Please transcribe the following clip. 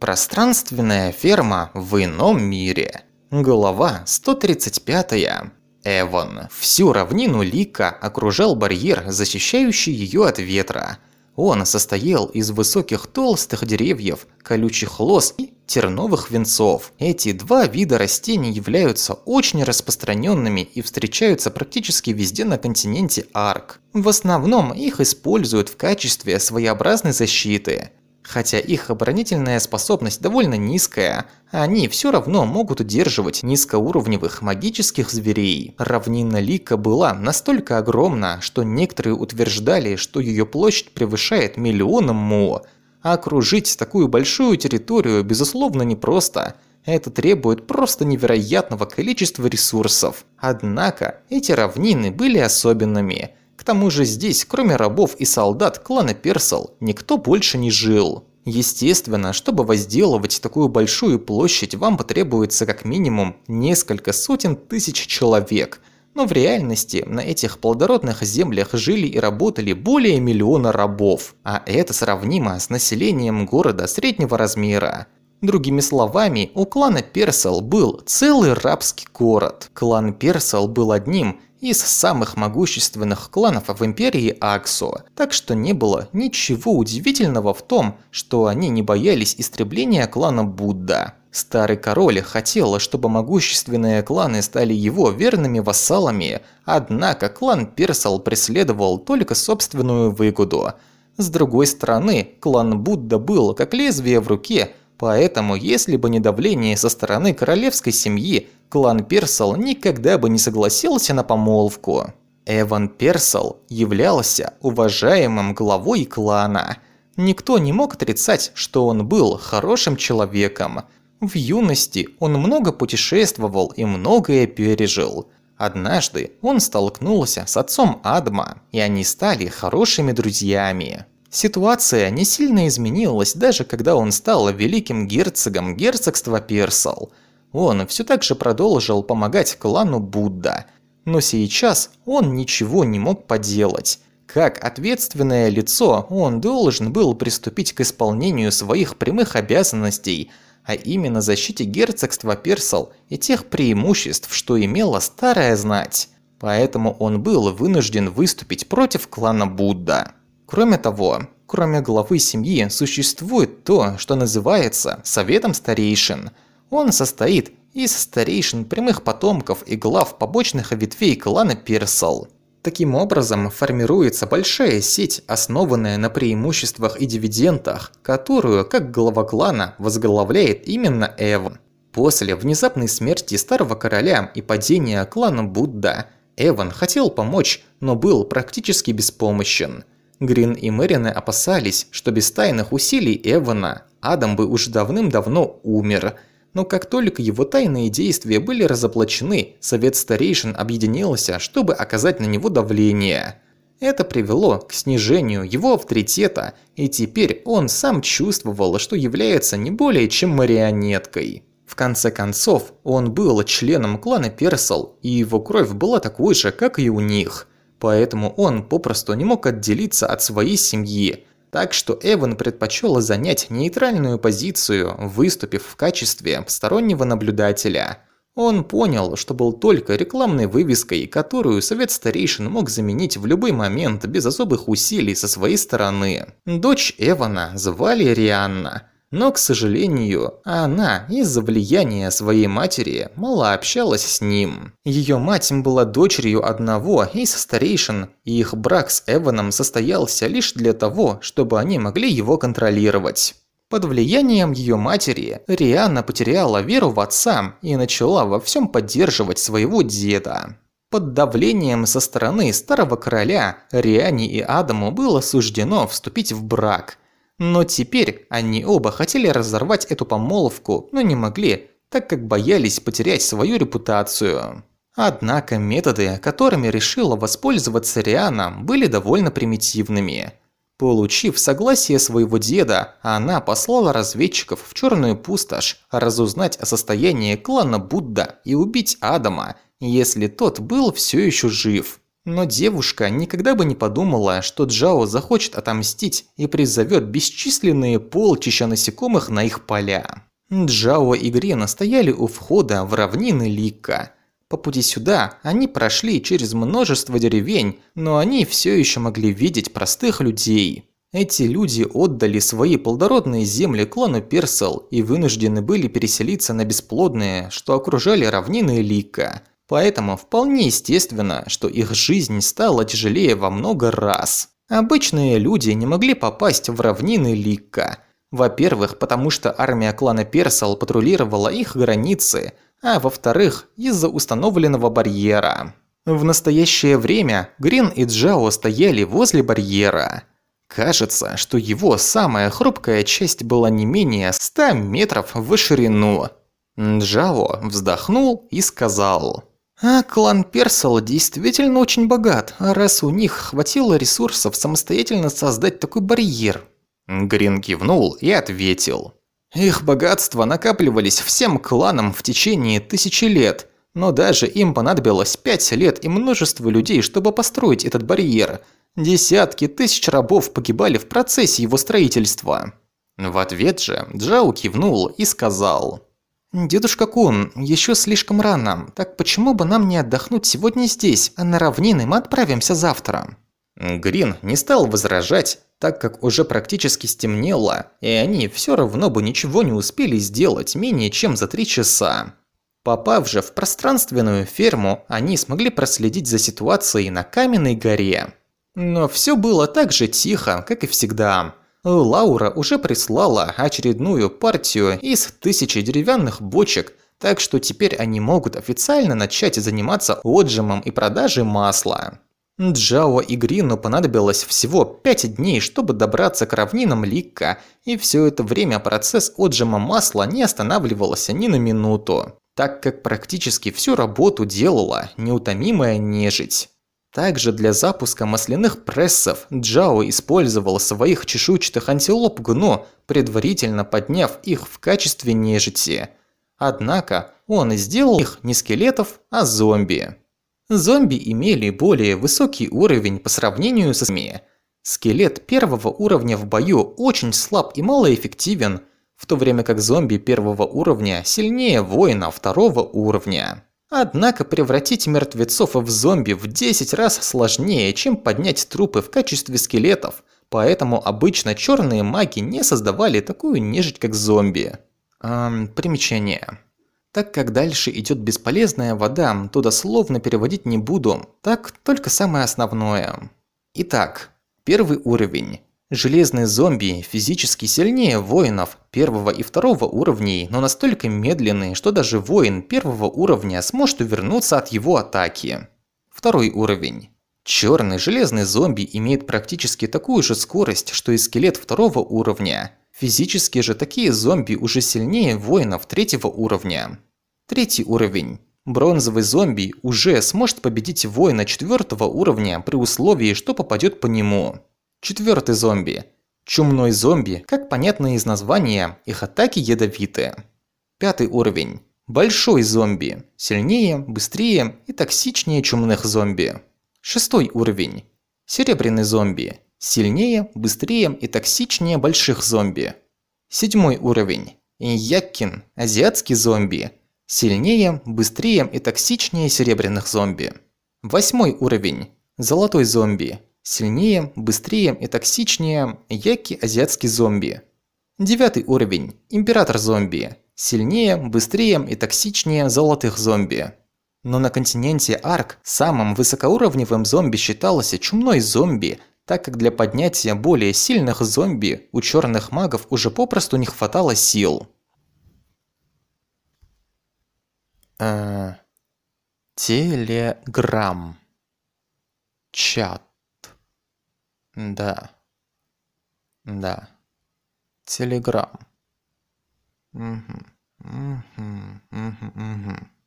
Пространственная ферма в ином мире. Глава 135. Эван. Всю равнину Лика окружал барьер, защищающий ее от ветра. Он состоял из высоких толстых деревьев, колючих лоз и терновых венцов. Эти два вида растений являются очень распространенными и встречаются практически везде на континенте Арк. В основном их используют в качестве своеобразной защиты. Хотя их оборонительная способность довольно низкая, они все равно могут удерживать низкоуровневых магических зверей. Равнина Лика была настолько огромна, что некоторые утверждали, что ее площадь превышает миллионом. А окружить такую большую территорию безусловно непросто. Это требует просто невероятного количества ресурсов. Однако эти равнины были особенными – к тому же здесь, кроме рабов и солдат клана Персел, никто больше не жил. Естественно, чтобы возделывать такую большую площадь, вам потребуется как минимум несколько сотен тысяч человек. Но в реальности на этих плодородных землях жили и работали более миллиона рабов, а это сравнимо с населением города среднего размера. Другими словами, у клана Персел был целый рабский город. Клан Персел был одним из самых могущественных кланов в империи Аксо, так что не было ничего удивительного в том, что они не боялись истребления клана Будда. Старый король хотел, чтобы могущественные кланы стали его верными вассалами, однако клан Персал преследовал только собственную выгоду. С другой стороны, клан Будда был как лезвие в руке, поэтому если бы не давление со стороны королевской семьи, клан Персел никогда бы не согласился на помолвку. Эван Персел являлся уважаемым главой клана. Никто не мог отрицать, что он был хорошим человеком. В юности он много путешествовал и многое пережил. Однажды он столкнулся с отцом Адма, и они стали хорошими друзьями. Ситуация не сильно изменилась, даже когда он стал великим герцогом герцогства Персел – он все так же продолжил помогать клану Будда. Но сейчас он ничего не мог поделать. Как ответственное лицо, он должен был приступить к исполнению своих прямых обязанностей, а именно защите герцогства Персал и тех преимуществ, что имела старая знать. Поэтому он был вынужден выступить против клана Будда. Кроме того, кроме главы семьи, существует то, что называется Советом Старейшин – он состоит из старейшин прямых потомков и глав побочных ветвей клана Персал. Таким образом, формируется большая сеть, основанная на преимуществах и дивидендах, которую, как глава клана, возглавляет именно Эван. После внезапной смерти старого короля и падения клана Будда, Эван хотел помочь, но был практически беспомощен. Грин и Мэрины опасались, что без тайных усилий Эвана Адам бы уже давным-давно умер – но как только его тайные действия были разоблачены, Совет Старейшин объединился, чтобы оказать на него давление. Это привело к снижению его авторитета, и теперь он сам чувствовал, что является не более чем марионеткой. В конце концов, он был членом клана Персел, и его кровь была такой же, как и у них. Поэтому он попросту не мог отделиться от своей семьи, так что Эван предпочел занять нейтральную позицию, выступив в качестве стороннего наблюдателя. Он понял, что был только рекламной вывеской, которую Совет Старейшин мог заменить в любой момент без особых усилий со своей стороны. Дочь Эвана звали Рианна. Но, к сожалению, она из-за влияния своей матери мало общалась с ним. Ее мать была дочерью одного из старейшин, и их брак с Эваном состоялся лишь для того, чтобы они могли его контролировать. Под влиянием ее матери Рианна потеряла веру в отца и начала во всем поддерживать своего деда. Под давлением со стороны старого короля Риане и Адаму было суждено вступить в брак – но теперь они оба хотели разорвать эту помолвку, но не могли, так как боялись потерять свою репутацию. Однако методы, которыми решила воспользоваться Риана, были довольно примитивными. Получив согласие своего деда, она послала разведчиков в Черную пустошь разузнать о состоянии клана Будда и убить Адама, если тот был все еще жив. Но девушка никогда бы не подумала, что Джао захочет отомстить и призовет бесчисленные полчища насекомых на их поля. Джао и Грена стояли у входа в равнины Лика. По пути сюда они прошли через множество деревень, но они все еще могли видеть простых людей. Эти люди отдали свои плодородные земли клану Персел и вынуждены были переселиться на бесплодные, что окружали равнины Лика. Поэтому вполне естественно, что их жизнь стала тяжелее во много раз. Обычные люди не могли попасть в равнины Ликка. Во-первых, потому что армия клана Персал патрулировала их границы, а во-вторых, из-за установленного барьера. В настоящее время Грин и Джао стояли возле барьера. Кажется, что его самая хрупкая часть была не менее 100 метров в ширину. Джао вздохнул и сказал... А клан Персел действительно очень богат, а раз у них хватило ресурсов самостоятельно создать такой барьер. Грин кивнул и ответил. Их богатства накапливались всем кланам в течение тысячи лет, но даже им понадобилось пять лет и множество людей, чтобы построить этот барьер. Десятки тысяч рабов погибали в процессе его строительства. В ответ же Джао кивнул и сказал... «Дедушка Кун, еще слишком рано. Так почему бы нам не отдохнуть сегодня здесь, а на равнины мы отправимся завтра?» Грин не стал возражать, так как уже практически стемнело, и они все равно бы ничего не успели сделать менее чем за три часа. Попав же в пространственную ферму, они смогли проследить за ситуацией на Каменной горе. Но все было так же тихо, как и всегда. Лаура уже прислала очередную партию из тысячи деревянных бочек, так что теперь они могут официально начать заниматься отжимом и продажей масла. Джао и Грину понадобилось всего 5 дней, чтобы добраться к равнинам Ликка, и все это время процесс отжима масла не останавливался ни на минуту, так как практически всю работу делала неутомимая нежить. Также для запуска масляных прессов Джао использовал своих чешуйчатых антилоп Гно, предварительно подняв их в качестве нежити. Однако он сделал их не скелетов, а зомби. Зомби имели более высокий уровень по сравнению со СМИ. Скелет первого уровня в бою очень слаб и малоэффективен, в то время как зомби первого уровня сильнее воина второго уровня. Однако превратить мертвецов в зомби в 10 раз сложнее, чем поднять трупы в качестве скелетов, поэтому обычно черные маги не создавали такую нежить, как зомби. Эм, примечание. Так как дальше идет бесполезная вода, то дословно переводить не буду, так только самое основное. Итак, первый уровень. Железные зомби физически сильнее воинов первого и второго уровней, но настолько медленные, что даже воин первого уровня сможет увернуться от его атаки. Второй уровень. Черный железный зомби имеет практически такую же скорость, что и скелет второго уровня. Физически же такие зомби уже сильнее воинов третьего уровня. Третий уровень. Бронзовый зомби уже сможет победить воина четвертого уровня при условии, что попадет по нему. Четвертый зомби. Чумной зомби, как понятно из названия, их атаки ядовитые. Пятый уровень. Большой зомби. Сильнее, быстрее и токсичнее чумных зомби. Шестой уровень. Серебряный зомби. Сильнее, быстрее и токсичнее больших зомби. Седьмой уровень. Яккин. Азиатский зомби. Сильнее, быстрее и токсичнее серебряных зомби. Восьмой уровень. Золотой зомби. Сильнее, быстрее и токсичнее Яки азиатский зомби. Девятый уровень. Император зомби. Сильнее, быстрее и токсичнее золотых зомби. Но на континенте Арк самым высокоуровневым зомби считался чумной зомби, так как для поднятия более сильных зомби у черных магов уже попросту не хватало сил. Э, телеграм. Чат. Да. Да. Телеграм. Угу. Угу. Угу. Угу.